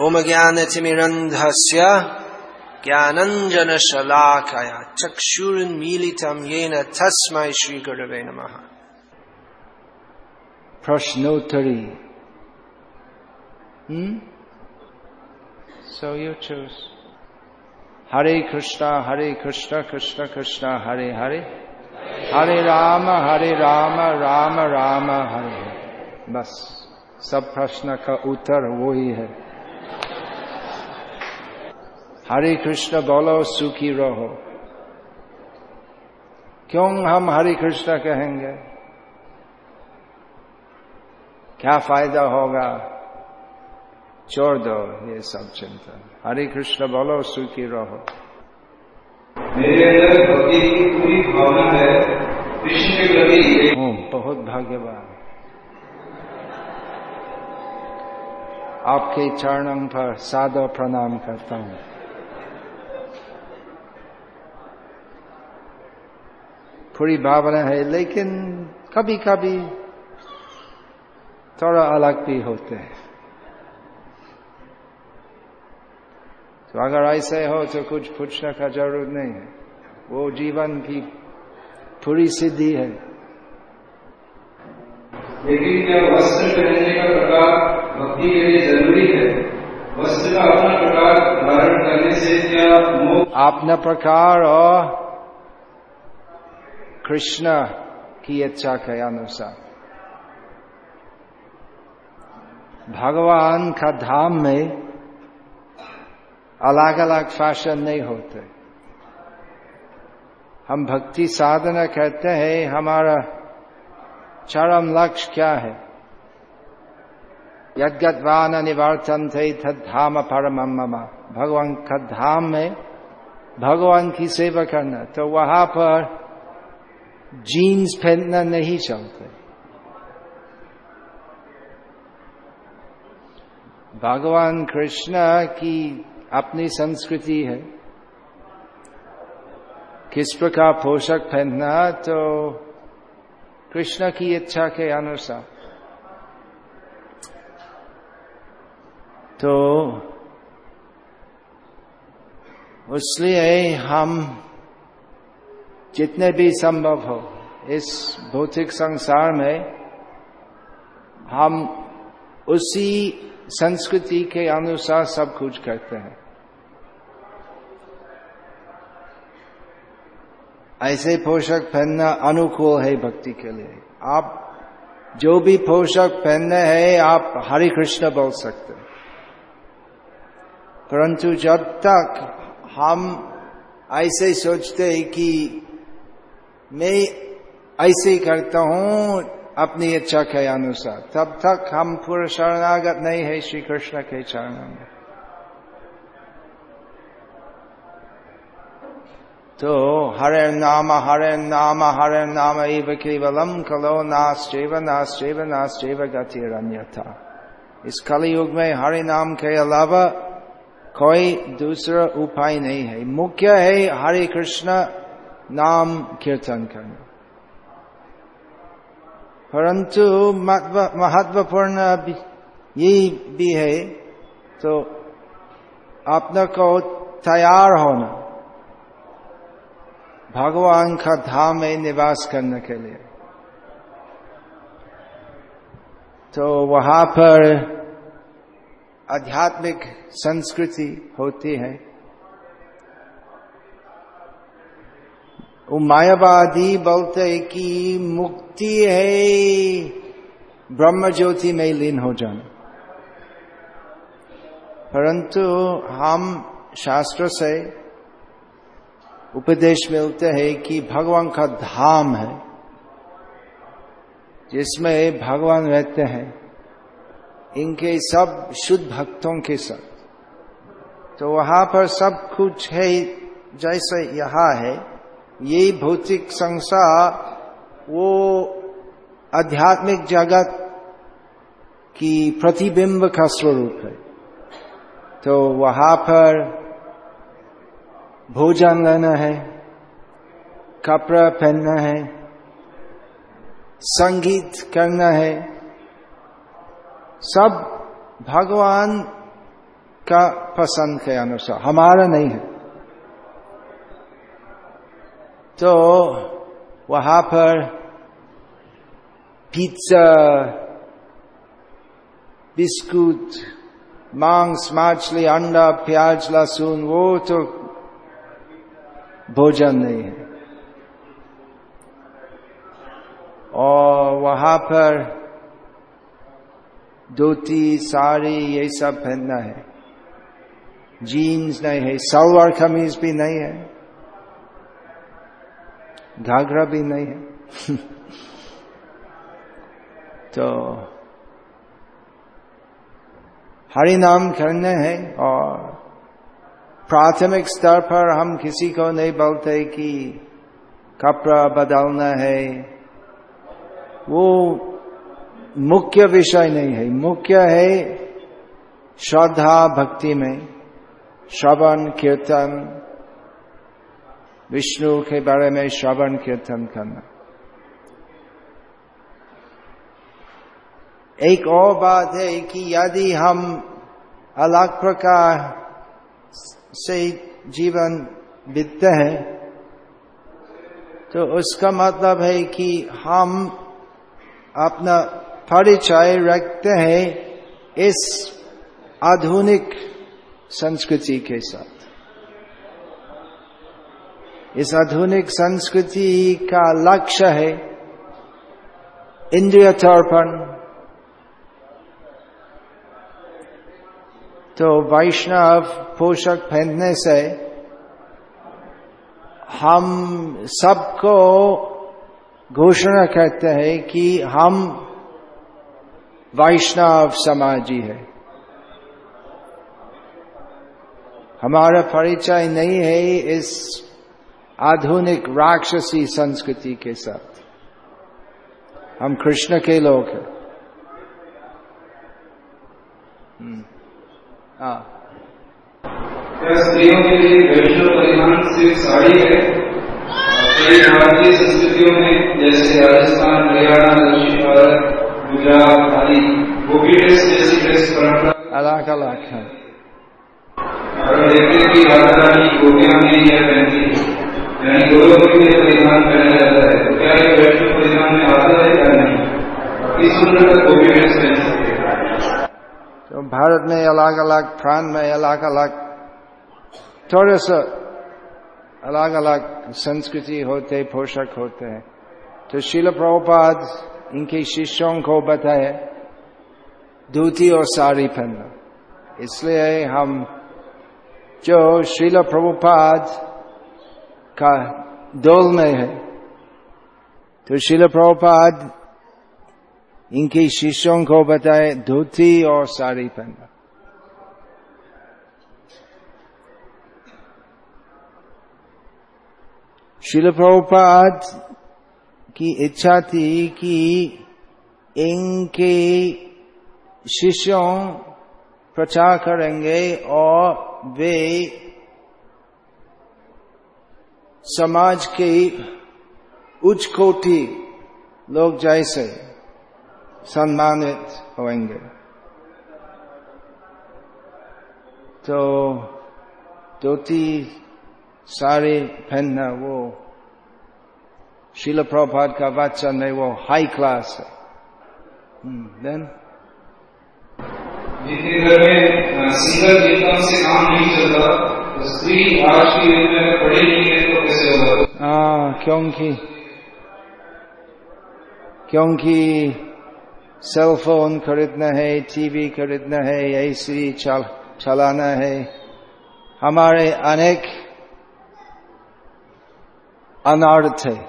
ओम ज्ञान तिमिरंध्य ज्ञानंजन शलाकाया चक्षुर्मीलितम ये नस्म तस्म श्री गुरव नम। प्रश्नोत्तरी। So you choose Hare Krishna Hare Krishna Krishna Krishna Hare Hare. Hare Ram Hare Ram Ram Ram Hare बस। सब प्रश्न का उत्तर वो ही है। हरे कृष्ण बोलो सुखी रहो। क्यों हम हरे कृष्ण कहेंगे? क्या फ़ायदा होगा? छोड़ दो ये सब चिंतन हरे कृष्ण बोलो सुखी रहो। मेरे अंदर भक्ति की पूरी भावना है। कृष्ण के प्रति बहुत भाग्यवान। आपके चरणों पर सादर प्रणाम करता हूँ। पूरी भावना है लेकिन कभी कभी थोड़ा अलग भी होते हैं। तो अगर ऐसे हो तो कुछ पूछने का ज़रूरत नहीं है। वो जीवन की पूरी सिद्धि है। लेकिन क्या वस्त्र पहनने का प्रकार भक्ति के लिए ज़रूरी है वस्त्र का अपना प्रकार धारण करने से क्या अपना प्रकार और कृष्ण की इच्छा के अनुसार भगवान का धाम में अलग अलग फ़ैशन नहीं होते हम भक्ति साधना कहते हैं हमारा चरम लक्ष्य क्या है यदगतवान अनिवार्तन थे धाम परम ममा भगवान का धाम में भगवान की सेवा करना तो वहाँ पर जीन्स पहनना नहीं चाहते। भगवान कृष्ण की अपनी संस्कृति है। किस प्रकार पोषक पहनना तो कृष्ण की इच्छा के अनुसार। तो इसलिए हम जितने भी संभव हो, इस भौतिक संसार में हम उसी संस्कृति के अनुसार सब कुछ करते हैं। ऐसे पोषक पहनना अनुकूल है भक्ति के लिए। आप जो भी पोषक पहनने हैं, आप हरे कृष्ण बोल सकते हैं। परंतु जब तक हम ऐसे सोचते हैं कि मैं ऐसे ही करता हूँ अपनी इच्छा के अनुसार। तब तक हम पूरा शरणागत नहीं है श्री कृष्ण के चरणों में। तो हरे नाम हरे नाम हरे नाम, एव केवलम कलो नाश्चैव नाश्चैव नाश्चैव गतिरन्यथा। इस कलयुग में हरे नाम के अलावा कोई दूसरा उपाय नहीं है। मुख्य है हरे कृष्ण नाम कीर्तन करना। परंतु महत्वपूर्ण ये भी है तो अपने को तैयार होना। भगवान का धाम में निवास करने के लिए। तो वहाँ पर आध्यात्मिक संस्कृति होती है। वो मायावादी बोलते हैं कि मुक्ति है। ब्रह्म ज्योति में लीन हो जाना। परंतु हम शास्त्र से उपदेश मिलते हैं कि भगवान का धाम है, जिसमें भगवान रहते हैं, इनके सब शुद्ध भक्तों के साथ। तो वहाँ पर सब कुछ है, जैसे यहाँ है ये भौतिक संसार वो आध्यात्मिक जगत की प्रतिबिंब का स्वरूप है। तो वहाँ पर भोजन लेना है, कपड़ा पहनना है, संगीत करना है, सब भगवान का पसंद के अनुसार, हमारा नहीं है। तो वहाँ पर पिज्जा बिस्कुट, मांस, मछली, अंडा, प्याज, लहसुन, वो तो भोजन नहीं है। और वहाँ पर धोती, साड़ी, ये सब पहनना है। जीन्स नहीं है, सलवार कमीज भी नहीं है। घाघरा भी नहीं है। तो हरि नाम करने हैं और प्राथमिक स्तर पर हम किसी को नहीं बोलते कि कपड़ा बदलना है। वो मुख्य विषय नहीं है। मुख्य है श्रद्धा, भक्ति में। श्रवण, कीर्तन विष्णु के बारे में श्रवण कीर्तन करना एक और बात है कि यदि हम अलग प्रकार से जीवन बीतते हैं तो उसका मतलब है कि हम अपना परिचय रखते हैं इस आधुनिक संस्कृति के साथ इस आधुनिक संस्कृति का लक्ष्य है इंद्रिय तर्पण। तो वैष्णव पोषक पहनने से हम सबको घोषणा करते हैं कि हम वैष्णव समाजी है। हमारा परिचय नहीं है इस आधुनिक राक्षसी संस्कृति के साथ। हम कृष्ण के लोग हैं। हाँ। स्त्रियों के लिए वैष्णव परिधान सिर्फ़ साड़ी है? कई भारतीय संस्कृतियों में जैसे राजस्थान हरियाणा दक्षिण भारत गुजरात आदि गोपी ड्रेस जैसी ड्रेस परंपरा। अलग अलग है। और देखते हैं कि राधा रानी गोपियाँ भी यह पहनती है तो तो भारत में अलग अलग प्रांत में अलग अलग, थोड़े सा अलग अलग संस्कृति होते, पोषक होते हैं। तो शिल प्रभुपाद, इनके शिष्यों को बताए, धोती और साड़ी पहनना। इसलिए हम जो शिल प्रभुपाद का दौल में है। तो शिल प्रभुपाद इनके शिष्यों को बताए, धोती और साड़ी पहनना शिल प्रभुपाद की इच्छा थी कि इनके शिष्यों प्रचार करेंगे और वे समाज के उच्च कोटि लोग जैसे सम्मानित होंगे तो धोती, साड़ी पहनना वो शिल प्रभात का वचन है वो हाई क्लास है। देन जिनके घर में सिंगल इनकम से काम नहीं चलता तो स्त्री आज की युग में पढ़ी नहीं है हाँ क्योंकि क्योंकि सेल फ़ोन खरीदना है टीवी खरीदना है एसी चल, चलाना है। हमारे अनेक अनर्थ है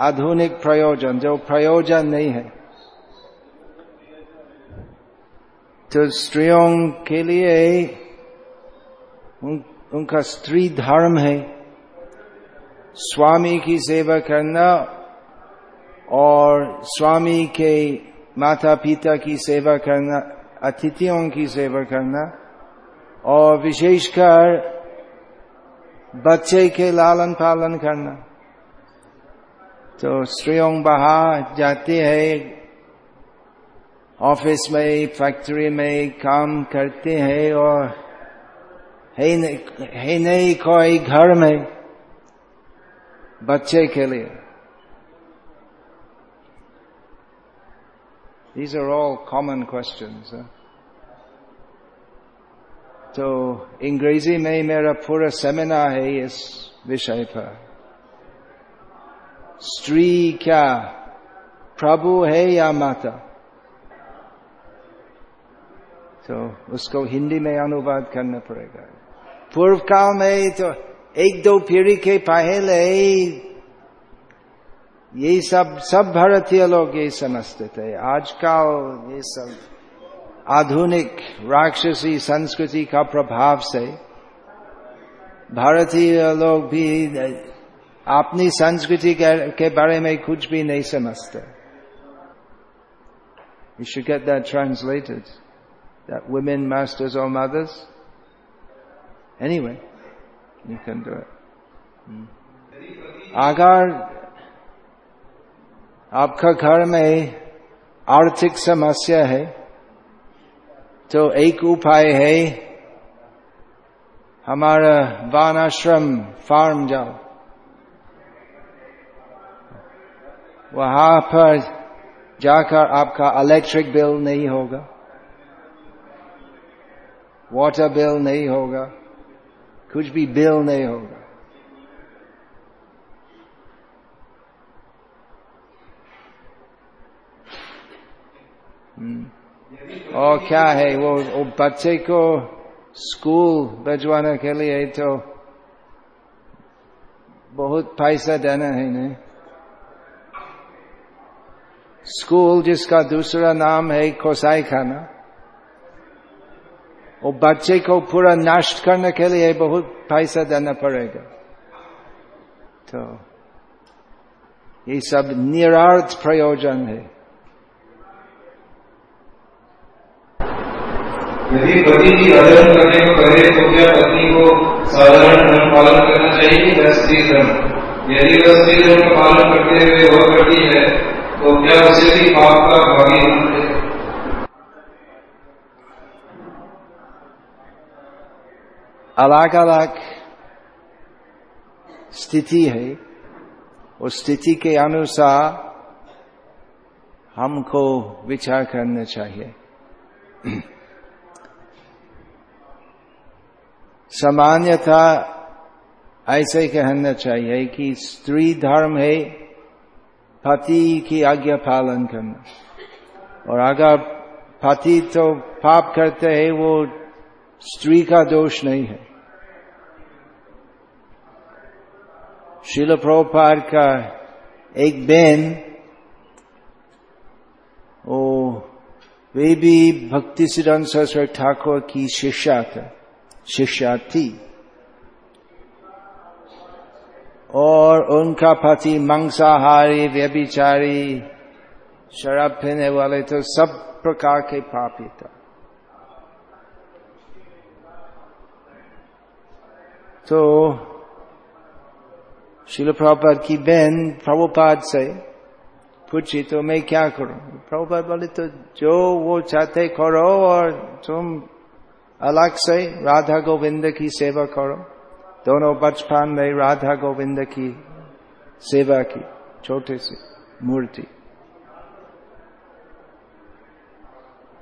आधुनिक प्रयोजन जो प्रयोजन नहीं है। तो स्त्रियों के लिए उन, उनका स्त्री धर्म है। स्वामी की सेवा करना और स्वामी के माता पिता की सेवा करना अतिथियों की सेवा करना और विशेषकर बच्चे के लालन पालन करना। तो स्त्रियों बाहर जाते हैं ऑफ़िस में फैक्ट्री में काम करते हैं और है नहीं, है नहीं कोई घर में। बच्चे के लिए These are all common questions. Huh? तो अंग्रेज़ी में मेरा पूरा सेमिनार है इस विषय पर स्त्री क्या प्रभु है या माता तो उसको हिंदी में अनुवाद करना पड़ेगा पूर्व काल में तो एक दो पीढ़ी के पहले ये सब सब भारतीय लोग ये समझते थे आजकल ये सब आधुनिक राक्षसी संस्कृति का प्रभाव से भारतीय लोग भी अपनी संस्कृति के बारे में कुछ भी नहीं समझते You should get that translated. That women, masters or mothers. Anyway, you can do it. Hmm. अगर आपका घर में आर्थिक समस्या है तो एक उपाय है, हमारा वान आश्रम फार्म जाओ वहाँ पर जाकर आपका इलेक्ट्रिक बिल नहीं होगा वाटर बिल नहीं होगा कुछ भी बिल नहीं होगा। और क्या है वो, वो बच्चे को स्कूल भिजवाने के लिए तो बहुत पैसा देना है नहीं स्कूल जिसका दूसरा नाम है कोसाई खाना। वो बच्चे को पूरा नष्ट करने के लिए बहुत पैसा देना पड़ेगा। तो ये सब निरार्थ प्रयोजन है। यदि पति की अधर्म करने को करे तो क्या पत्नी को साधारण धर्म पालन करना चाहिए या स्त्री धर्म? यदि वह स्त्री धर्म का पालन करते हुए वह करती है तो क्या उसे भी पाप का भागी होना अलग अलग स्थिति है उस स्थिति के अनुसार हमको विचार करना चाहिए सामान्यता ऐसे कहना चाहिए कि स्त्री धर्म है पति की आज्ञा पालन करना और अगर पति तो पाप करते हैं वो स्त्री का दोष नहीं है शिल प्रोपार का एक बहन ओ वे भी भक्ति सिद्धांत सरस्वती ठाकुर की शिष्या था शिष्या थी और उनका पति मंसाहारी व्यभिचारी शराब पीने वाले तो सब प्रकार के पापी था तो शिल प्रभुपाद की बहन प्रभुपाद से पूछी तो मैं क्या करूँ प्रभुपाद बोले तो जो वो चाहते करो और तुम अलग से राधा गोविंद की सेवा करो दोनों बचपन में राधा गोविंद की सेवा की छोटे से मूर्ति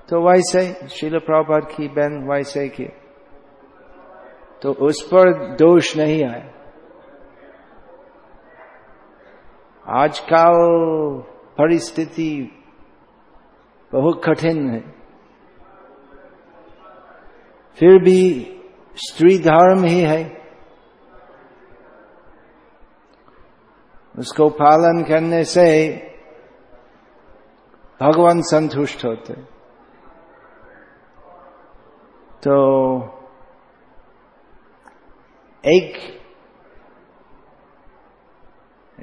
तो वैसे शिल प्रभात की बहन वैसे की तो उस पर दोष नहीं आया आजकल परिस्थिति बहुत कठिन है। फिर भी स्त्री धर्म ही है। उसको पालन करने से भगवान संतुष्ट होते। तो एक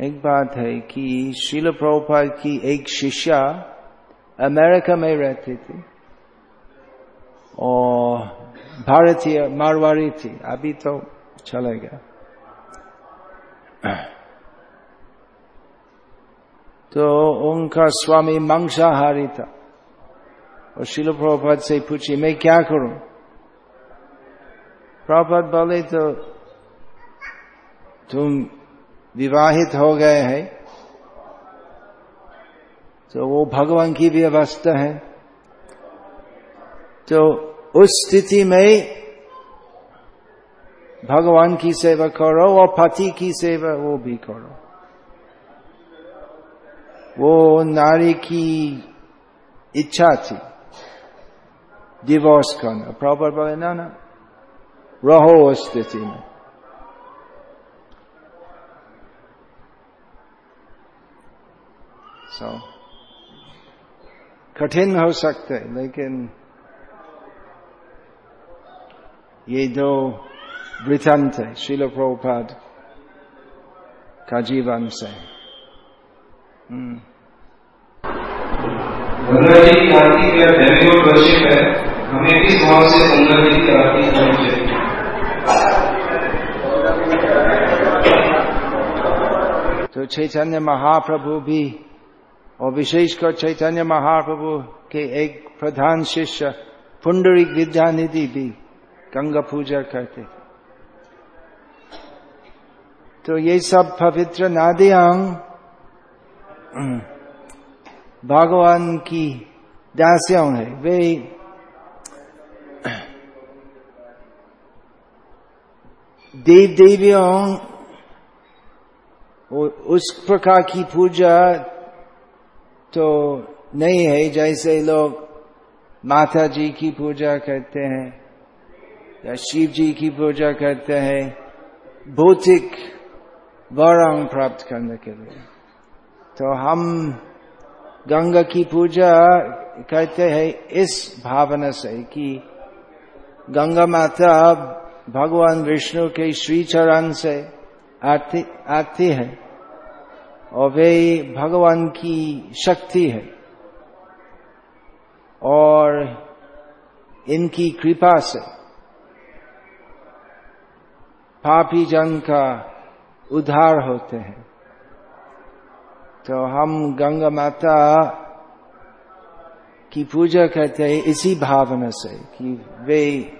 एक बात है कि शिल प्रभुपाद की एक शिष्या अमेरिका में रहती थी और भारतीय मारवाड़ी थी। अभी तो चले गया। तो उनका स्वामी मांसाहारी था। और शिल प्रभुपद से पूछी, मैं क्या करूँ? प्रभुपद बोले तो तुम विवाहित हो गए हैं तो वो भगवान की भी अवस्था है। तो उस स्थिति में भगवान की सेवा करो, और पति की सेवा वो भी करो। वो नारी की इच्छा थी डिवोर्स करना। प्रॉपर बोले ना ना। रहो उस स्थिति में। सो so, कठिन हो सकते लेकिन ये दो वृतांत है शिल प्रभुपाद का जीवन से। गंगा जी की आरती का डेमिगोड वर्शिप है हमें किस भाव से गंगा की आरती करनी चाहिए तो चैतन्य महाप्रभु भी और विशेषकर चैतन्य महाप्रभु के एक प्रधान शिष्य पुंडरिक विद्यानिधि भी गंगा पूजा करते तो ये सब पवित्र नादियाँ भगवान की दासियों है। वे देव देवियों उस प्रकार की पूजा तो नहीं है, जैसे लोग माता जी की पूजा करते हैं या शिव जी की पूजा करते हैं, भौतिक वरंग प्राप्त करने के लिए। तो हम गंगा की पूजा करते हैं इस भावना से कि गंगा माता भगवान विष्णु के श्री चरण से आती आती है। और वे भगवान की शक्ति है। और इनकी कृपा से पापी जन का उद्धार होते हैं। तो हम गंगा माता की पूजा करते हैं इसी भावना से कि वे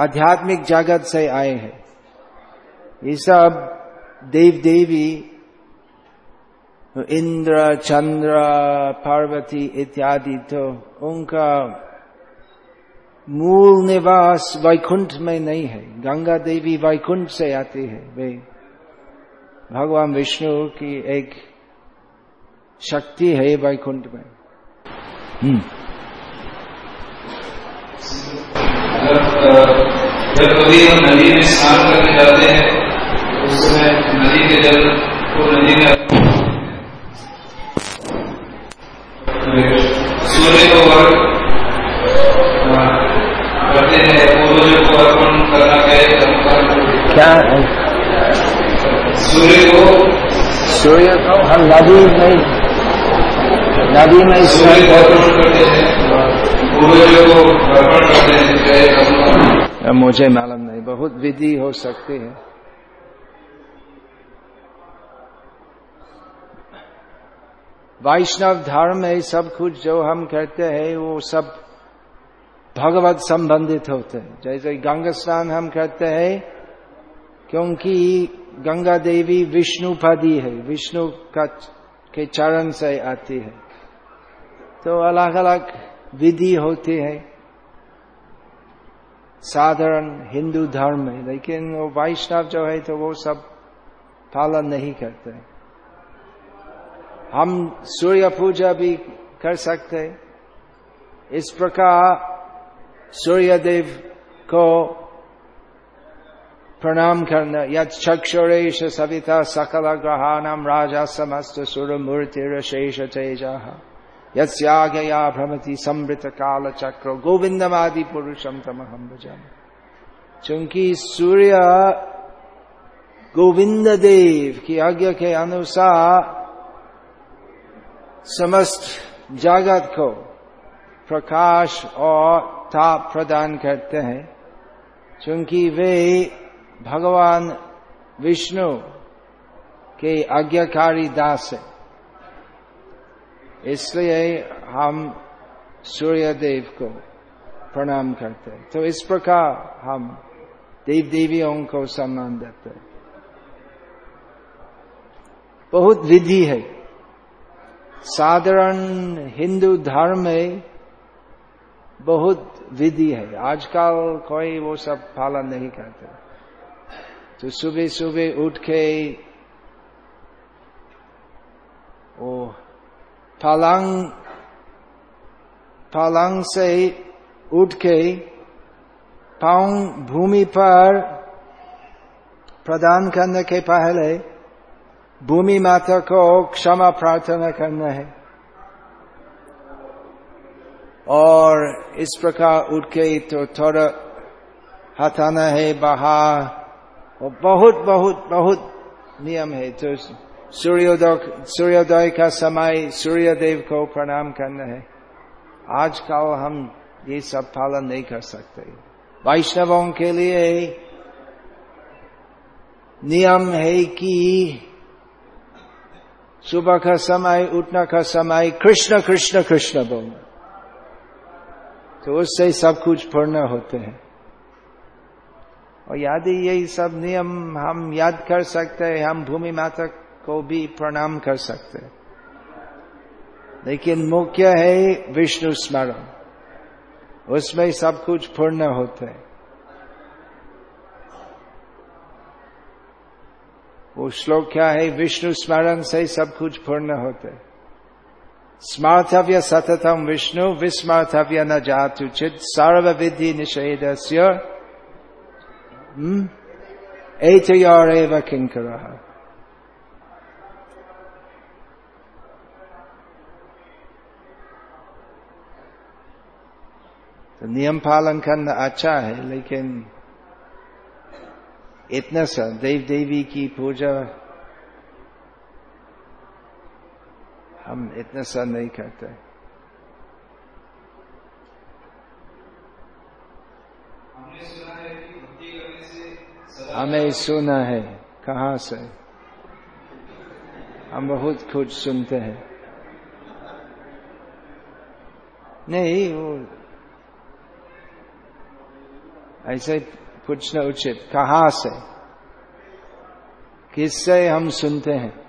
आध्यात्मिक जगत से आए हैं। ये सब देव देवी इंद्र चंद्र पार्वती इत्यादि तो उनका मूल निवास वैकुंठ में नहीं है। गंगा देवी वैकुंठ से आती है। वे भगवान विष्णु की एक शक्ति है वैकुंठ में। हम्म। जब कभी हम नदी में स्नान करने जाते हैं उस समय नदी के जल को नदी में सूर्य को करते हैं? पूर्वजों को अर्पण करना गए क्या सूर्य को सूर्य को हम नदी में नदी में सूर्य को अर्पण करते हैं। पूर्वजों को अर्पण करते हैं। मुझे मालूम नहीं बहुत विधि हो सकती है। वैष्णव धर्म में सब कुछ जो हम कहते हैं, वो सब भगवत संबंधित होते हैं। जैसे गंगा स्नान हम कहते हैं, क्योंकि गंगा देवी विष्णु पदी है, विष्णु का के चरण से आती है। तो अलग अलग विधि होती है। साधारण हिंदू धर्म में लेकिन वो वैष्णव जो है तो वो सब पालन नहीं करते हम सूर्य पूजा भी कर सकते इस प्रकार सूर्य देव को प्रणाम करना, यद चक्षुरेश सविता सकल ग्रहाणाम राजा समस्त सुर मूर्ति शेष तेजा। यज्ञया भ्रमति समृत काल चक्र गोविंदमादि पुरुषम तमहम भजन चूँकि सूर्य गोविंद देव की आज्ञा के अनुसार समस्त जगत को प्रकाश और ताप प्रदान करते हैं। क्योंकि वे भगवान विष्णु के आज्ञाकारी दास है। इसलिए हम सूर्य देव को प्रणाम करते हैं। तो इस प्रकार हम देव देवियों को सम्मान देते हैं। बहुत विधि है। साधारण हिंदू धर्म में बहुत विधि है। आजकल कोई वो सब पालन नहीं करते। तो सुबह सुबह उठ के ओ पलंग पलंग से उठ के पाँव भूमि पर प्रदान करने के पहले भूमि माता को क्षमा प्रार्थना करना है। और इस प्रकार उठ के तो थोड़ा हटाना है, बाहर। और बहुत बहुत बहुत नियम है। तो सूर्योदय सूर्योदय का समय सूर्य देव को प्रणाम करना है। आजकल हम ये सब पालन नहीं कर सकते। वैष्णवों के लिए नियम है कि सुबह का समय, उठना का समय, कृष्ण कृष्ण कृष्ण बोलना। तो उससे ही सब कुछ पूर्ण होते हैं। और यदि यही सब नियम हम याद कर सकते हैं, हम भूमि माता को भी प्रणाम कर सकते हैं। लेकिन मुख्य है विष्णु स्मरण। उसमें सब कुछ पूर्ण होते हैं। वो श्लोक क्या है? विष्णु स्मरण से सब कुछ पूर्ण होते। स्मार्थव्य सततम विष्णु विस्मार्थव्य न जातु चित सर्व विधि निषेध एतयोरेव किंकर तो नियम पालन करना अच्छा है, लेकिन इतना सा देव देवी की पूजा हम इतना सा नहीं करते। हमें सुना है कहा से? हम बहुत कुछ सुनते हैं। नहीं वो ऐसे पूछना उचित। कहा से? किससे हम सुनते हैं?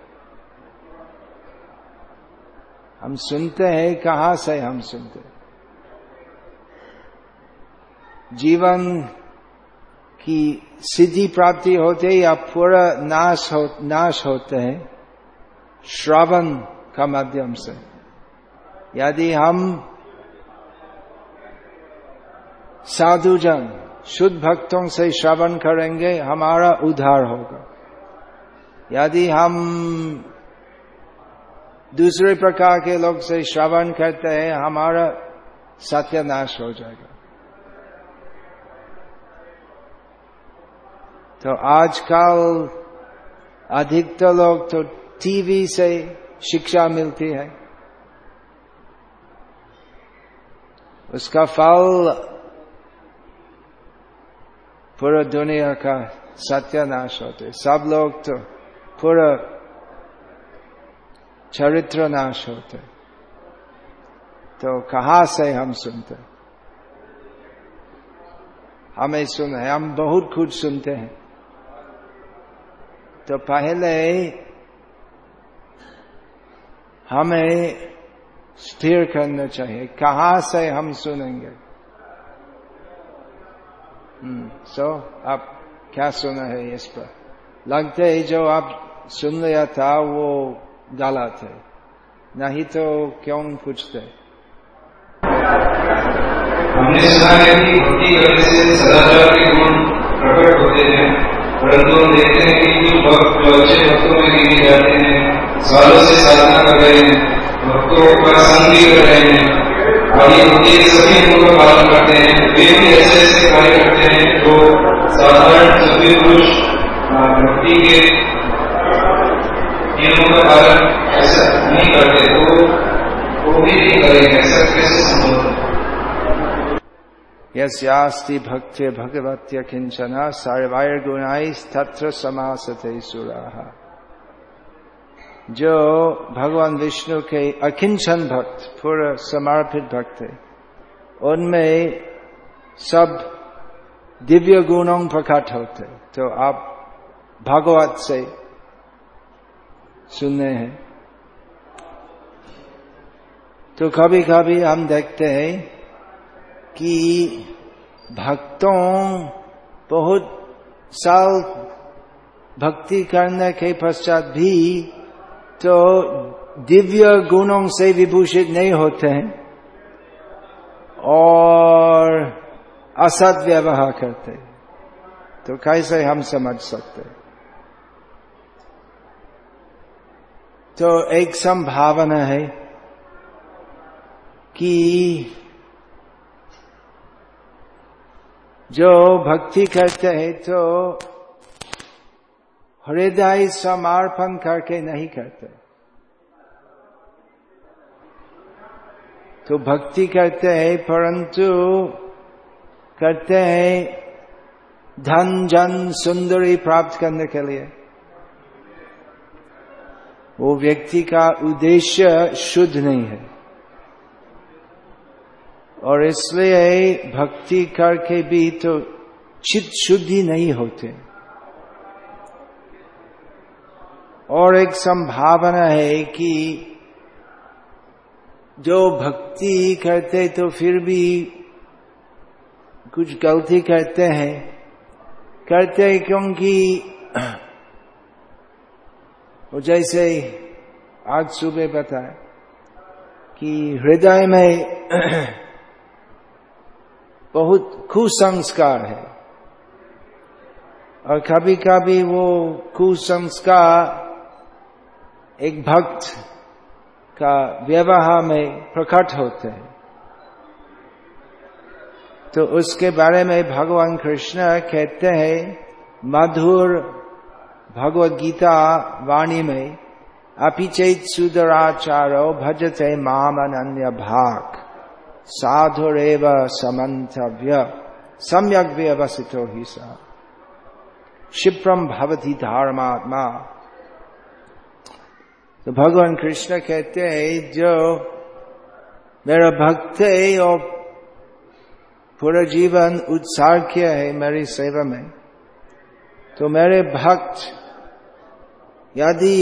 हम सुनते हैं, कहा से हम सुनते हैं? जीवन की सिद्धि प्राप्ति होते या पूरा नाश हो, नाश होते हैं, श्रवण का माध्यम से। यदि हम साधुजन शुद्ध भक्तों से श्रवण करेंगे, हमारा उद्धार होगा। यदि हम दूसरे प्रकार के लोग से श्रवण करते हैं, हमारा सत्यानाश हो जाएगा। तो आजकल अधिकतर लोग तो टीवी से शिक्षा मिलती है। उसका फल पूरा दुनिया का सत्यानाश होते सब लोग तो पूरा चरित्र नाश होते तो कहा से हम सुनते हमें सुन है। हम बहुत कुछ सुनते हैं। तो पहले हमें स्थिर करना चाहिए। कहा से हम सुनेंगे? सो so, आप क्या सुना है इस पर? लगते है जो आप सुन लिया था वो गलत है। नहीं तो क्यों पूछते? हमने सुना है कि भक्ति करने से सदाचार के गुण प्रकट होते हैं परंतु हम देखते हैं कि कुछ भक्त जो अच्छे भक्तों में जाते हैं सालों से साधना कर रहे हैं भक्तों का संग भी कर रहे हैं आगे भक्ति के सभी का पालन करते हैं, वे भी ऐसे ऐसे कार्य करते हैं जो साधारण सभी पुरुष भक्ति के नियमों का पालन ऐसा नहीं करते तो वो भी नहीं करेंगे, ऐसा कैसे संभव भगवत्य किंचन सर्वैर्गुणाई तत्र समासते सुरा। जो भगवान विष्णु के अकिंचन भक्त, पूरा समर्पित भक्त है। उनमें सब दिव्य गुणों प्रकट होते तो आप भागवत से सुनने हैं। तो कभी कभी हम देखते हैं कि भक्तों बहुत साल भक्ति करने के पश्चात भी तो दिव्य गुणों से विभूषित नहीं होते हैं और असद व्यवहार करते तो कैसे हम समझ सकते तो एक संभावना है कि जो भक्ति करते हैं तो हृदय समर्पण करके नहीं करते। तो भक्ति करते हैं, परंतु करते हैं धन, जन, सुंदरी प्राप्त करने के लिए। वो व्यक्ति का उद्देश्य शुद्ध नहीं है। और इसलिए भक्ति करके भी तो चित शुद्धि नहीं होते। और एक संभावना है कि जो भक्ति करते तो फिर भी कुछ गलती करते हैं। करते हैं क्योंकि वो जैसे आज सुबह बताया कि हृदय में बहुत कुसंस्कार है। और कभी कभी वो कुसंस्कार एक भक्त का व्यवहार में प्रकट होते हैं। तो उसके बारे में भगवान कृष्ण कहते हैं, मधुर भगवत गीता वाणी में, अपिचेत सुदराचारो भजते माम अन्य भाग, साधुरेव समंतव्य सम्यक व्यवसितो ही सा। क्षिप्रम भवती धर्मात्मा तो भगवान कृष्ण कहते हैं, जो मेरा भक्त है और पूरा जीवन उत्साह किया है मेरी सेवा में तो मेरे भक्त, यदि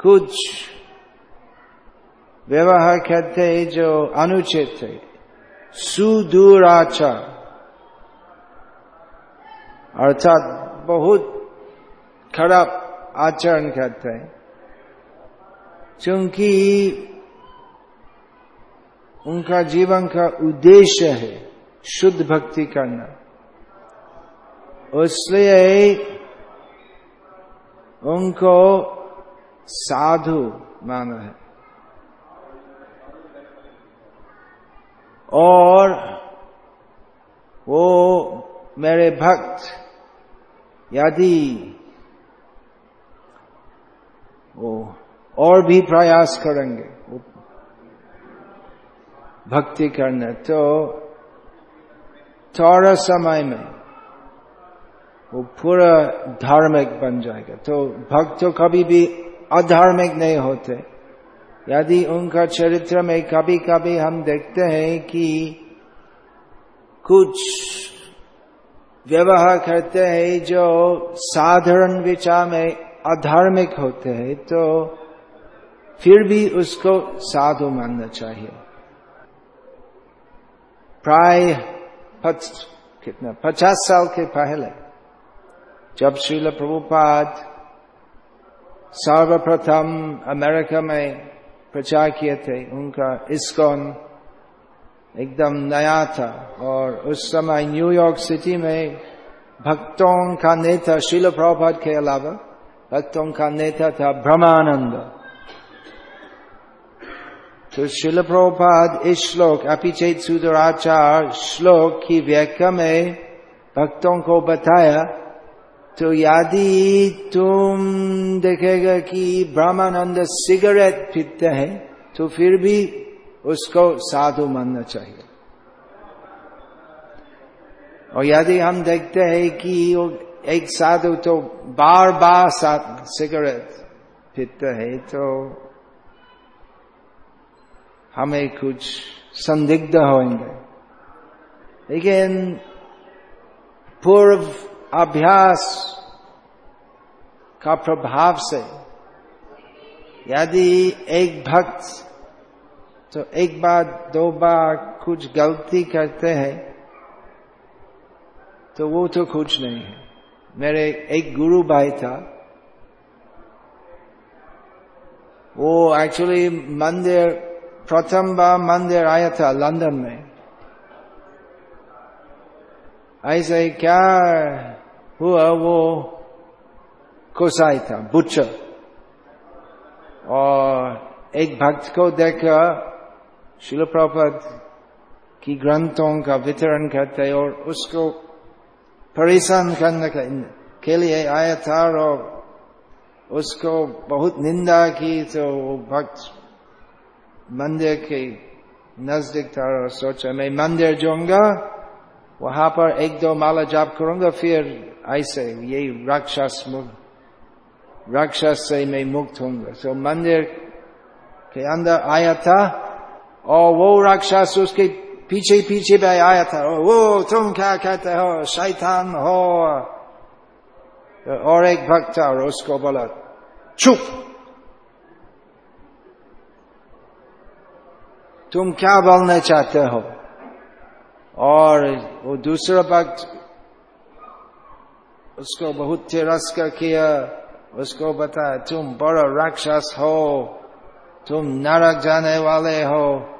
कुछ व्यवहार कहते हैं जो अनुचित है, सुदूराचार, अर्थात बहुत खराब आचरण करते हैं। क्योंकि उनका जीवन का उद्देश्य है शुद्ध भक्ति करना। इसलिए उनको साधु माना है। और वो मेरे भक्त, यदि वो और भी प्रयास करेंगे। भक्ति करने। तो थोड़ा समय में वो पूरा धार्मिक बन जाएगा। तो भक्त तो कभी भी अधार्मिक नहीं होते। यदि उनका चरित्र में कभी कभी हम देखते हैं कि कुछ व्यवहार करते हैं जो साधारण विचार में अधार्मिक होते हैं तो फिर भी उसको साधु मानना चाहिए। प्राय कितना, पचास साल के पहले, जब श्रील प्रभुपाद सर्वप्रथम अमेरिका में प्रचार किए थे, उनका इस्कॉन एकदम नया था, और उस समय न्यूयॉर्क सिटी में भक्तों का नेता शिल प्रभुपाद के अलावा भक्तों का नेता था ब्रह्मानंद तो शिल प्रभुपाद इस श्लोक, अपिचेत सुदराचार श्लोक की व्याख्या में भक्तों को बताया तो यदि तुम देखेगा कि ब्रह्मानंद सिगरेट पीते हैं तो फिर भी उसको साधु मानना चाहिए। और यदि हम देखते हैं कि वो एक साधु तो बार बार साथ सिगरेट पित्त है तो हमें कुछ संदिग्ध होंगे लेकिन पूर्व अभ्यास का प्रभाव से यदि एक भक्त तो एक बार, दो बार कुछ गलती करते हैं तो वो तो कुछ नहीं है। मेरे एक गुरु भाई था। वो एक्चुअली मंदिर, प्रथम बार मंदिर आया था लंदन में। ऐसे क्या हुआ वो? कोसाई था, बुच्चर। और एक भक्त को देखा, शिल प्रपद की ग्रंथों का वितरण करते और उसको परेशान करने के लिए आया था और उसको बहुत निंदा की तो वो भक्त मंदिर के नज़दीक था और सोचा, मैं मंदिर जाऊँगा, वहाँ पर एक दो माला जाप करूँगा, फिर ऐसे यही राक्षस मुक्त, राक्षस से मैं मुक्त होऊँगा। तो मंदिर के अंदर आया था और वो राक्षस उसके पीछे पीछे भी आया था। वो तुम क्या कहते हो? शैतान हो। और एक भक्त था और उसको बोला, चुप। तुम क्या बोलना चाहते हो? और वो दूसरा भक्त उसको बहुत तिरस्कार किया। उसको बताया, तुम बड़ा राक्षस हो। तुम नरक जाने वाले हो।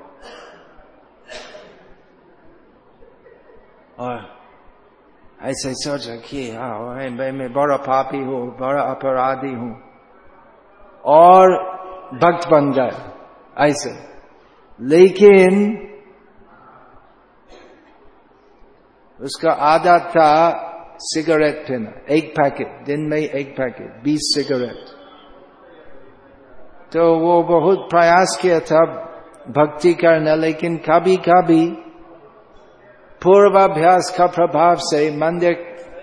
और ऐसे सोच कि हाँ मैं मैं बड़ा पापी हूँ बड़ा अपराधी हूँ और भक्त बन जाए ऐसे लेकिन उसका आदत था सिगरेट पीना एक पैकेट दिन में एक पैकेट बीस सिगरेट तो वो बहुत प्रयास किया था भक्ति करना लेकिन कभी कभी पूर्वाभ्यास का प्रभाव से मंदिर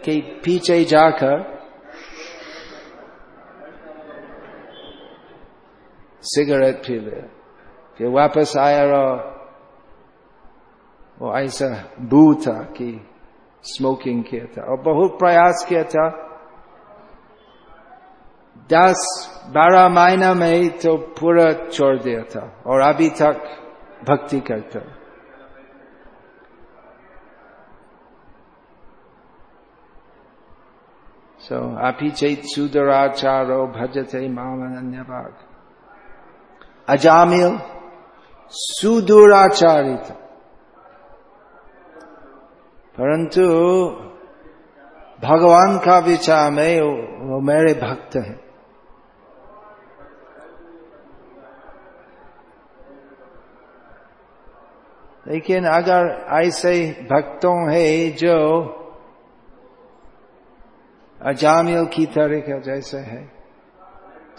के पीछे जाकर सिगरेट पी ले, फिर वापस आया और वो ऐसा बू था कि स्मोकिंग किया था और बहुत प्रयास किया था। दस बारह महीना में ही तो पूरा छोड़ दिया था और अभी तक भक्ति करता सो अपि चैत सुदराचारो भजते माम अन्य भाग अजामिल सुदुराचारी था परंतु भगवान का विचार में वो मेरे भक्त हैं लेकिन अगर ऐसे भक्तों है जो अजामिल की तरह का जैसे है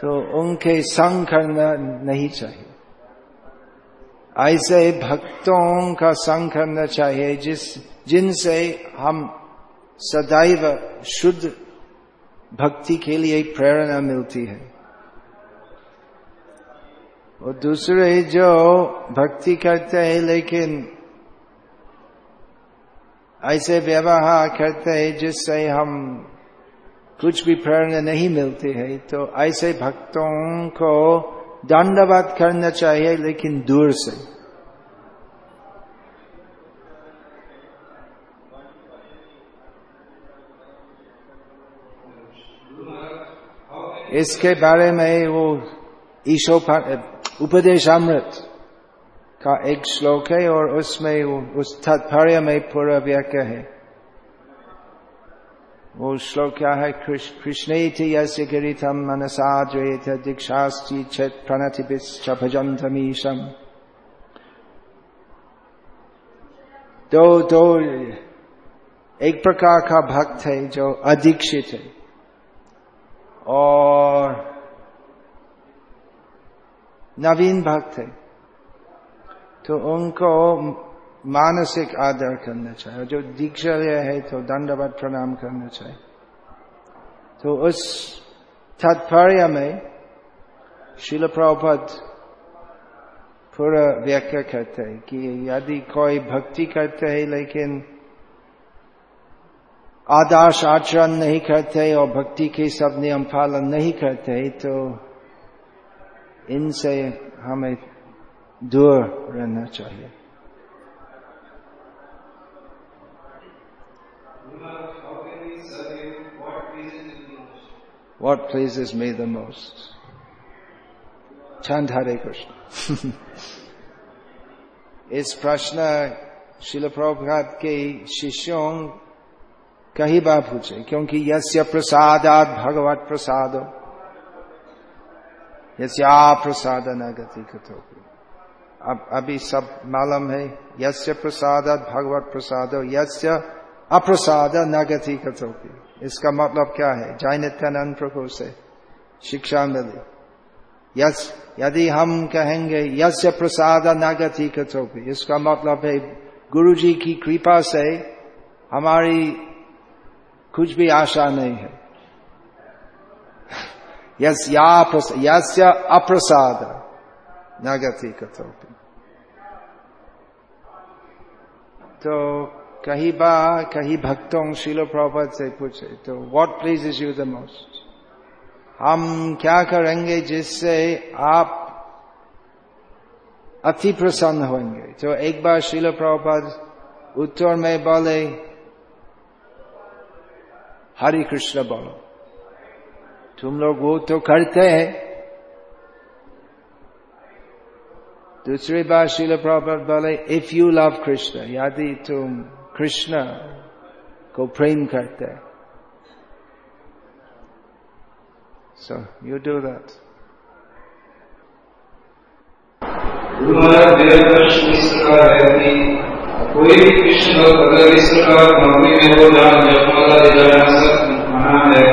तो उनके संग करना नहीं चाहिए। ऐसे भक्तों का संग करना चाहिए जिस, जिनसे हम सदैव शुद्ध भक्ति के लिए प्रेरणा मिलती है। और दूसरे जो भक्ति करते हैं, लेकिन ऐसे व्यवहार करते हैं जिससे हम कुछ भी प्रेरणा नहीं मिलती है तो ऐसे भक्तों को दंडवाद करना चाहिए, लेकिन दूर से। इसके बारे में वो ईशो उपदेश अमृत का एक श्लोक है, और उसमें उस तात्पर्य में पूरा व्याख्या है। वो श्लोक क्या है कृष्ण यस्य गिरिथम मनसा द्वेत दीक्षास्ति चेत प्रणति भजंतमीशम तो तो एक प्रकार का भक्त है जो अधीक्षित है और नवीन भक्त है तो उनको मानसिक आदर करना चाहिए। जो दीक्षा है तो दंडवत प्रणाम करना चाहिए। तो उस तात्पर्य में शिल प्रभुपद पूरा व्याख्या करते हैं कि यदि कोई भक्ति करते हैं, लेकिन आदर्श आचरण नहीं करते और भक्ति के सब नियम पालन नहीं करते तो इनसे हमें दूर रहना चाहिए। What pleases me the most? Chant Hare Krishna. इस प्रश्न शिल प्रभुपाद के शिष्यों कई बार पूछे क्योंकि यस्य प्रसादात भगवत प्रसाद यस्या प्रसाद गति कथो अब अभी सब मालूम है यस्य प्रसादात भगवत प्रसाद यस्य अप्रसाद न गति कथोपी इसका मतलब क्या है? जय नित्यानंद प्रभु से शिक्षा मिली यस, यदि हम कहेंगे, यस्य प्रसाद नागति कथोपी इसका मतलब है गुरु जी की कृपा से हमारी कुछ भी आशा नहीं है। यस, या यस्य अप्रसाद नागति कथोपी तो कहीं बा, कहीं भक्तों, शिलो प्रभुपद से पूछे तो what please is you the most हम क्या करेंगे जिससे आप अति प्रसन्न होंगे? तो एक बार शिल प्रभुपद उत्तर में बोले, हरि कृष्ण बोलो। तुम लोग वो तो करते हैं। दूसरी बार शिल प्रभुपद बोले इफ़ यू लव कृष्ण यदि तुम कृष्ण को प्रेम करते हैं So, you do that. महाराज मेरा प्रश्न इस प्रकार है कि कोई भी कृष्ण भक्त अगर इस प्रकार नौकरी में हो जहाँ जपमाला ले जाना सब मना है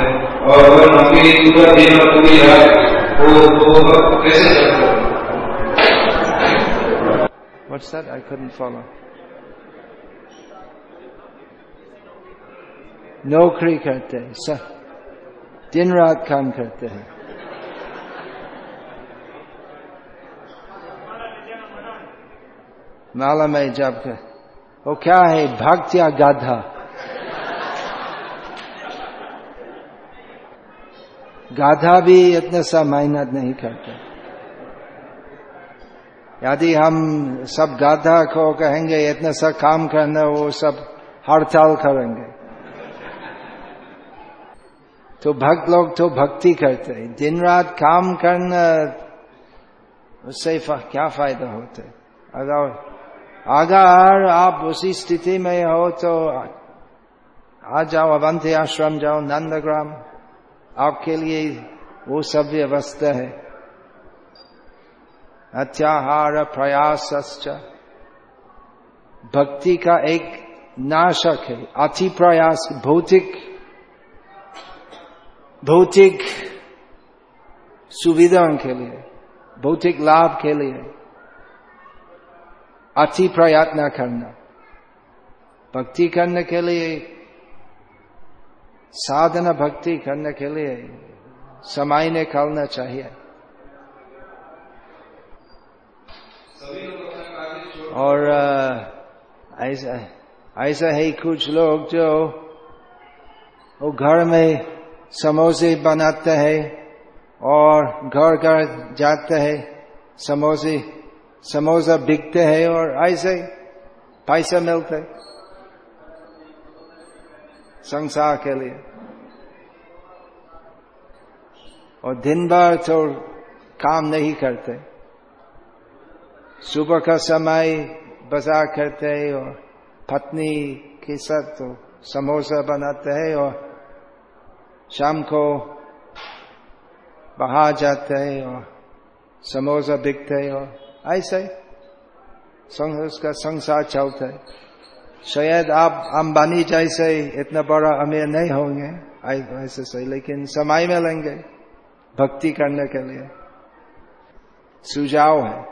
और वह नौकरी पूरा दिन और पूरी रात हो तो वह कैसे चलता What's that? I couldn't follow. नौकरी करते हैं सर दिन रात काम करते हैं। माला में जब कर वो क्या है भक्त या गाधा? गाधा भी इतना सा मेहनत नहीं करते। यदि हम सब गाधा को कहेंगे, इतना सा काम करना, वो सब हड़ताल करेंगे। तो भक्त लोग तो भक्ति करते हैं। दिन रात काम करना, उससे क्या फ़ायदा होता है? अगर अगर आप उसी स्थिति में हो तो आ जाओ, अवंती आश्रम जाओ, नंदग्राम। आपके लिए वो सब व्यवस्था है। अत्याहार प्रयास भक्ति का एक नाशक है। अति प्रयास, भौतिक भौतिक सुविधाओं के लिए, भौतिक लाभ के लिए अति प्रयत्न करना। भक्ति करने के लिए, साधना भक्ति करने के लिए समय निकालना चाहिए। और ऐसा ऐसा है कुछ लोग जो वो घर में समोसे बनाते हैं और घर घर जाते हैं। समोसे, समोसा बिकते हैं और ऐसे पैसा मिलते संसार के लिए। और दिन भर तो काम नहीं करते। सुबह का समय बाज़ार करते हैं और पत्नी के साथ तो समोसा बनाते हैं और शाम को बाहर जाते हैं और समोसा बिकते हैं और ऐसे उसका संसार चलता है। शायद आप अंबानी जैसे इतना बड़ा अमीर नहीं होंगे ऐसे सही लेकिन समय में लेंगे भक्ति करने के लिए। सुझाव है।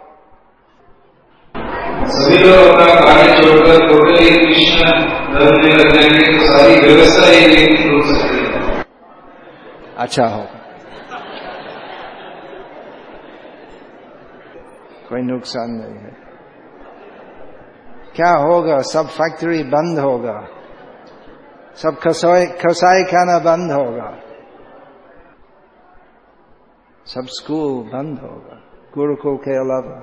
सभी लोग अपना कार्य छोड़कर कृष्ण धर्म में लग जाएँगे तो सारी व्यवस्था हो सकती है अच्छा होगा कोई नुकसान नहीं है। क्या होगा? सब फैक्ट्री बंद होगा। सब खसाई खसाई खाना बंद होगा। सब स्कूल बंद होगा, गुरुकुल के अलावा।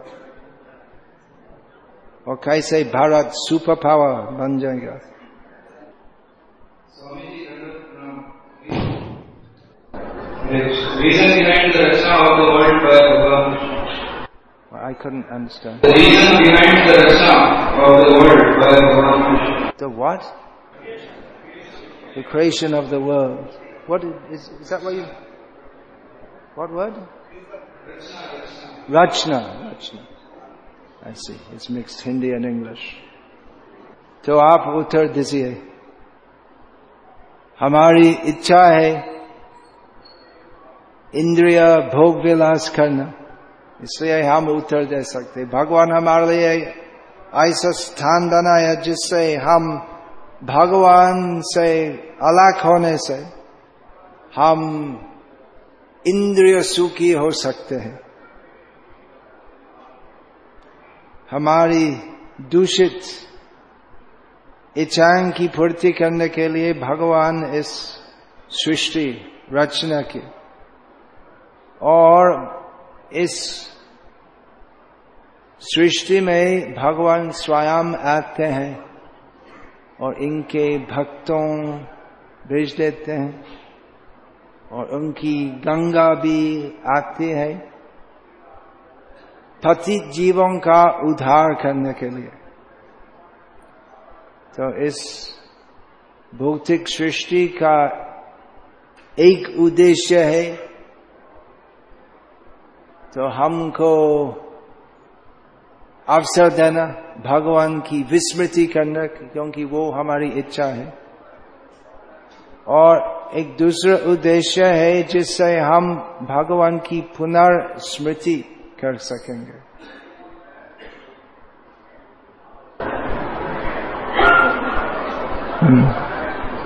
और कैसे भारत सुपर पावर बन जाएगा? The reason behind the Rachna of the world by Bhagavan Krishna. I couldn't understand. The reason behind the Rachna of the world by Bhagavan Krishna. The what? The creation of the world. What is, is that what you? What word? Rachna. Rachna. I see. It's mixed Hindi and English. तो आप उत्तर दीजिए हमारी इच्छा है इंद्रिय भोग विलास करना। इसलिए हम उत्तर दे सकते भगवान हमारे लिए ऐसा स्थान बनाया जिससे हम भगवान से अलग होने से हम इंद्रिय सुखी हो सकते हैं। हमारी दूषित इच्छाएँ की पूर्ति करने के लिए भगवान इस सृष्टि रचना की और इस सृष्टि में भगवान स्वयं आते हैं और इनके भक्तों भेज देते हैं और उनकी गंगा भी आती है पतित जीवों का उद्धार करने के लिए। तो इस भौतिक सृष्टि का एक उद्देश्य है तो हमको अवसर देना भगवान की विस्मृति करना क्योंकि वो हमारी इच्छा है। और एक दूसरा उद्देश्य है जिससे हम भगवान की पुनर्स्मृति कर सकेंगे।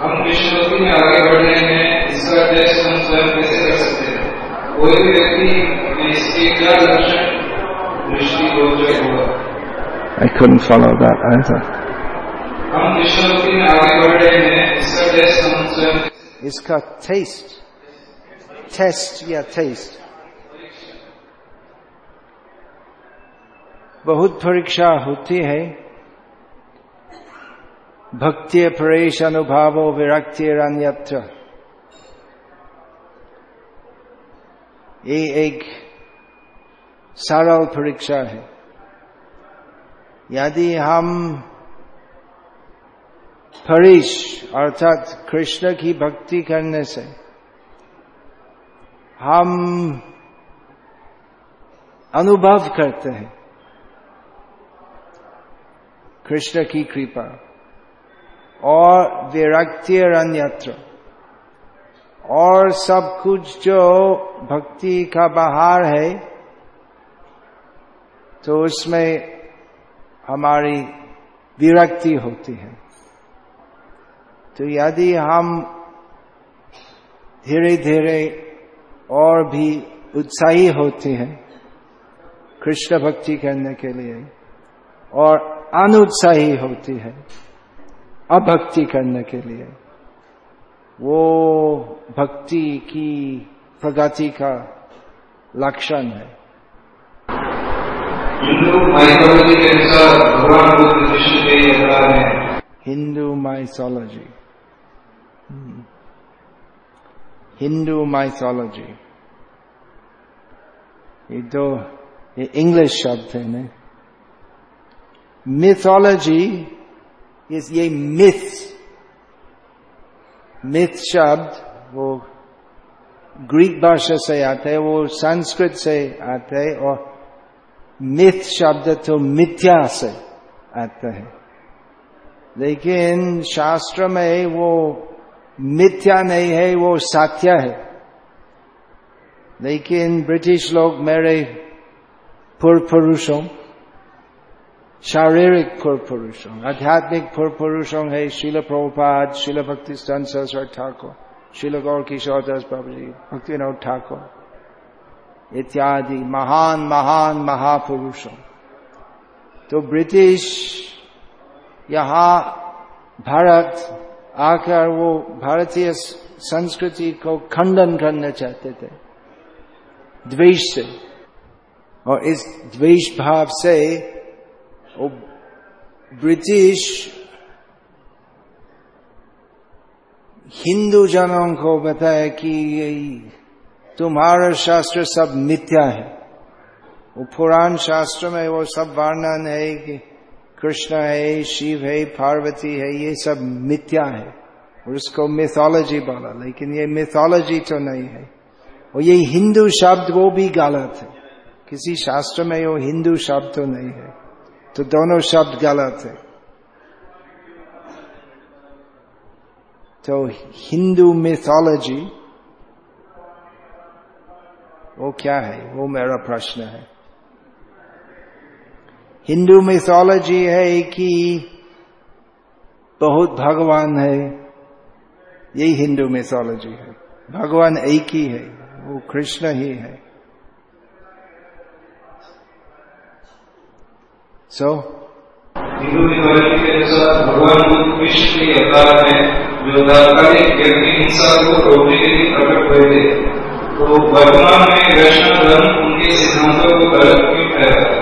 हम विश्वभक्ति में आगे बढ़ रहे हैं इसका टेस्ट हम स्वयं कैसे कर सकते हैं? कोई भी व्यक्ति I couldn't follow that either. इसका टेस्ट टेस्ट या टेस्ट बहुत परीक्षा होती है। भक्ति परेश अनुभावो विरक्ति अन्यत्र ये एक सरल परीक्षा है। यदि हम परेश अर्थात कृष्ण की भक्ति करने से हम अनुभव करते हैं, कृष्ण की कृपा और विरक्ति अन्यत्र और सब कुछ जो भक्ति का बाहर है तो उसमें हमारी विरक्ति होती है। तो यदि हम धीरे धीरे और भी उत्साही होते हैं, कृष्ण भक्ति करने के लिए, और अनुत्साही होती है, अभक्ति करने के लिए, वो भक्ति की प्रगति का लक्षण है। हिंदू हैं। हिंदू माइथोलॉजी ये दो, ये इंग्लिश शब्द है ना। मिथोलॉजी ये मिथ मिथ शब्द, वो ग्रीक भाषा से आता है, वो संस्कृत से आता है और मिथ शब्द तो मिथ्या से आता है। लेकिन शास्त्र में वो मिथ्या नहीं है, वो सत्य है। लेकिन ब्रिटिश लोग मेरे पुरुषों शारीरिक पुरुषों आध्यात्मिक पुरुषों है, शिल प्रभुपाद, शिल भक्ति सरस्वत ठाकुर, शिल गौर किशोर दास बाबू जी भक्ति ठाकुर। इत्यादि, महान महान महापुरुषों। तो ब्रिटिश यहाँ भारत आकर वो भारतीय संस्कृति को खंडन करना चाहते थे। द्वेष से। और इस द्वेष भाव से वो ब्रिटिश हिंदू जनों को बताया कि तुम्हारा शास्त्र सब मिथ्या है। वो पुराण शास्त्र में वो सब वर्णन है कि कृष्ण है, शिव है, पार्वती है, ये सब मिथ्या है। और उसको मिथोलॉजी बोला, लेकिन ये मिथोलॉजी तो नहीं है। और ये हिंदू शब्द वो भी गलत है। किसी शास्त्र में वो हिंदू शब्द तो नहीं है। तो दोनों शब्द गलत है। तो हिंदू मिथोलॉजी वो क्या है? वो मेरा प्रश्न है। हिंदू मिथोलॉजी है कि बहुत भगवान है। यही हिंदू मिथोलॉजी है। भगवान एक ही है। वो कृष्ण ही है। सो हिंदू मिथोलॉजी के अनुसार भगवान कृष्ण के अवतार है जो हिंसा को रोकने के लिए प्रकट हुए थे। तो वर्तमान में वैष्णव धर्म उनके सिद्धांतों को गलत क्यों ठहरा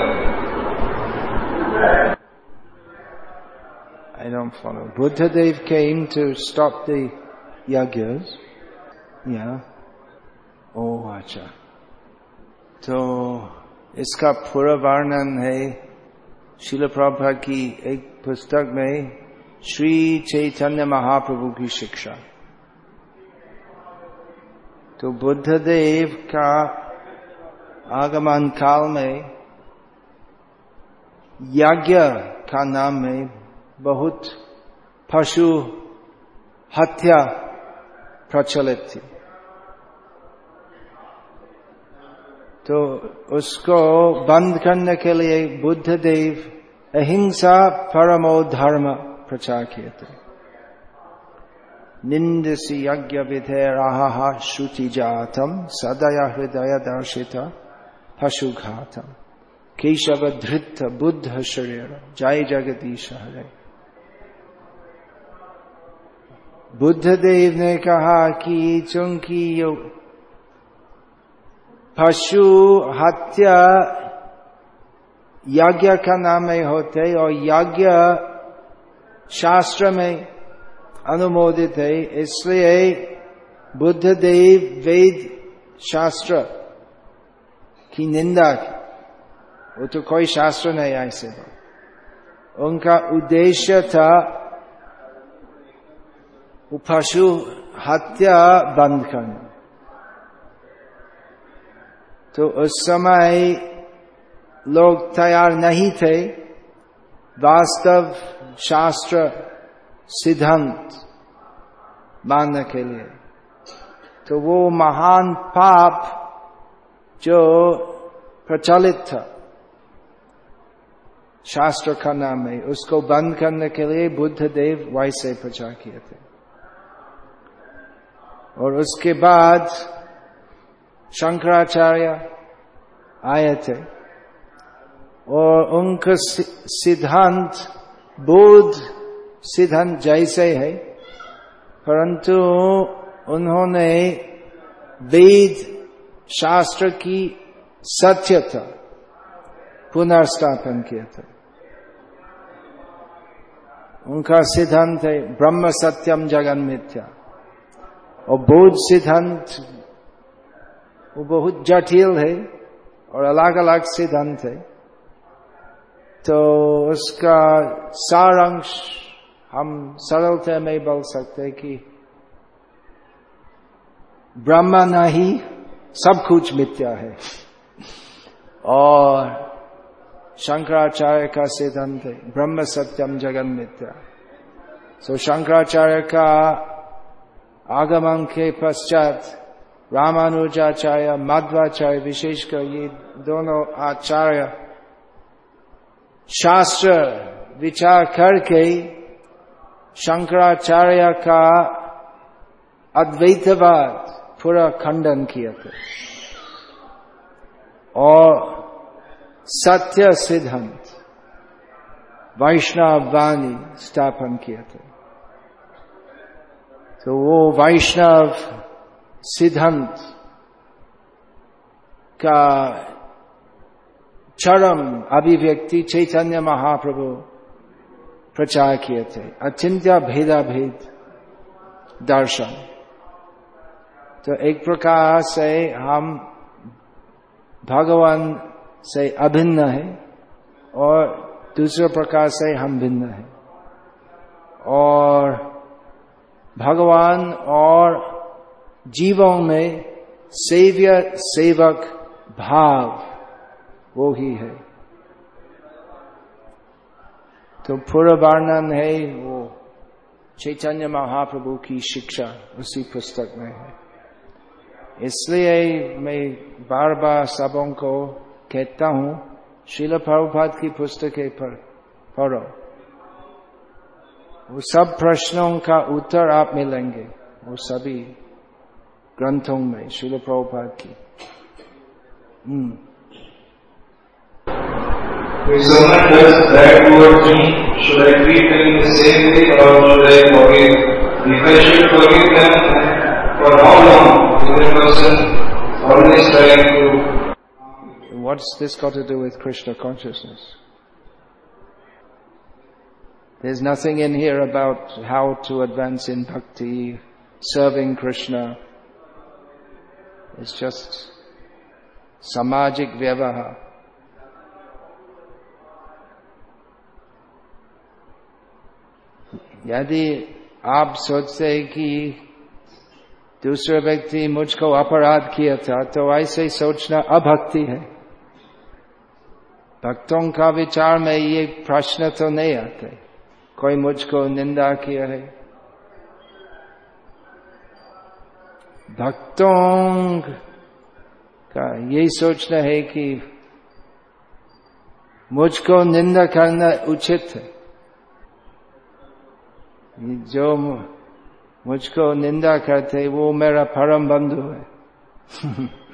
I don't follow. Buddha Dev came to stop the yagyas. Yeah. Oh, अच्छा तो इसका पूरा वर्णन है शिल प्रभा की एक पुस्तक में श्री चैतन्य महाप्रभु की शिक्षा तो बुद्ध देव का आगमन काल में यज्ञ का नाम में बहुत पशु हत्या प्रचलित थी। तो उसको बंद करने के लिए बुद्ध देव अहिंसा परमो धर्म प्रचार किए थे। निंदसी यज्ञ विधेराह श्रुति जातम सदय हृदय दर्शित पशुघातम केशव धृत बुद्ध शरीर, जय जगदीश हरे। बुद्ध देव ने कहा कि चूँकि पशु हत्या यज्ञ का नाम होते और यज्ञ शास्त्र में अनुमोदित है इसलिए बुद्ध देव वेद शास्त्र की निंदा की। वो तो कोई शास्त्र नहीं ऐसे उनका उद्देश्य था पशु हत्या बंद करना। तो उस समय लोग तैयार नहीं थे। वास्तव शास्त्र सिद्धांत मानने के लिए। तो वो महान पाप जो प्रचलित था, शास्त्र का नाम है उसको बंद करने के लिए बुद्ध देव वैसे प्रचार किए थे। और उसके बाद शंकराचार्य आए थे, और उनका सिद्धांत बुद्ध सिद्धांत जैसे है। परंतु उन्होंने वेद शास्त्र की सत्यता पुनर्स्थापन किया था। उनका सिद्धांत है, ब्रह्म सत्यम जगन मिथ्या। और बौद्ध सिद्धांत, वो बहुत जटिल है और अलग अलग सिद्धांत है। तो उसका सारांश हम सरलता में बोल सकते कि ब्रह्म नहीं सब कुछ मिथ्या है। और शंकराचार्य का सिद्धांत है ब्रह्म सत्यम जगन मिथ्या। सो so, शंकराचार्य का आगमन के पश्चात रामानुजाचार्य मध्वाचार्य विशेषकर ये दोनों आचार्य शास्त्र विचार करके शंकराचार्य का अद्वैतवाद पूरा खंडन किया था। और सत्य सिद्धांत वैष्णव वाणी स्थापन किए थे। तो वो वैष्णव सिद्धांत का चरम अभिव्यक्ति चैतन्य महाप्रभु प्रचार किए थे। अचिंत्य भेदा भेद दर्शन। तो एक प्रकार से हम भगवान से अभिन्न है और दूसरे प्रकार से हम भिन्न है। और भगवान और जीवों में सेव्य सेवक भाव वो ही है। तो पूरा वर्णन है वो चैतन्य महाप्रभु की शिक्षा उसी पुस्तक में है। इसलिए मैं बार बार सबों को कहता हूँ, शिल प्रभुपाद की पुस्तकें पर पढ़ो। वो सब प्रश्नों का उत्तर आप मिलेंगे, वो सभी ग्रंथों में, शिल प्रभुपाद की। हम्म। If someone does bad towards me, should I treat them in the same way or should I forgive? If I should forgive them, for how long is the person always trying to What's this got to do with Krishna consciousness? There's nothing in here about how to advance in bhakti, serving Krishna. It's just samajik vyavaha. यदि आप सोचते हैं कि दूसरा व्यक्ति मुझको अपराध किया था तो ऐसे ही सोचना अभक्ति है। भक्तों का विचार में ये प्रश्न तो नहीं आते कोई मुझको निंदा किया है। भक्तों का यही सोचना है कि मुझको निंदा करना उचित है। जो मुझको निंदा करते वो मेरा परम बंधु है।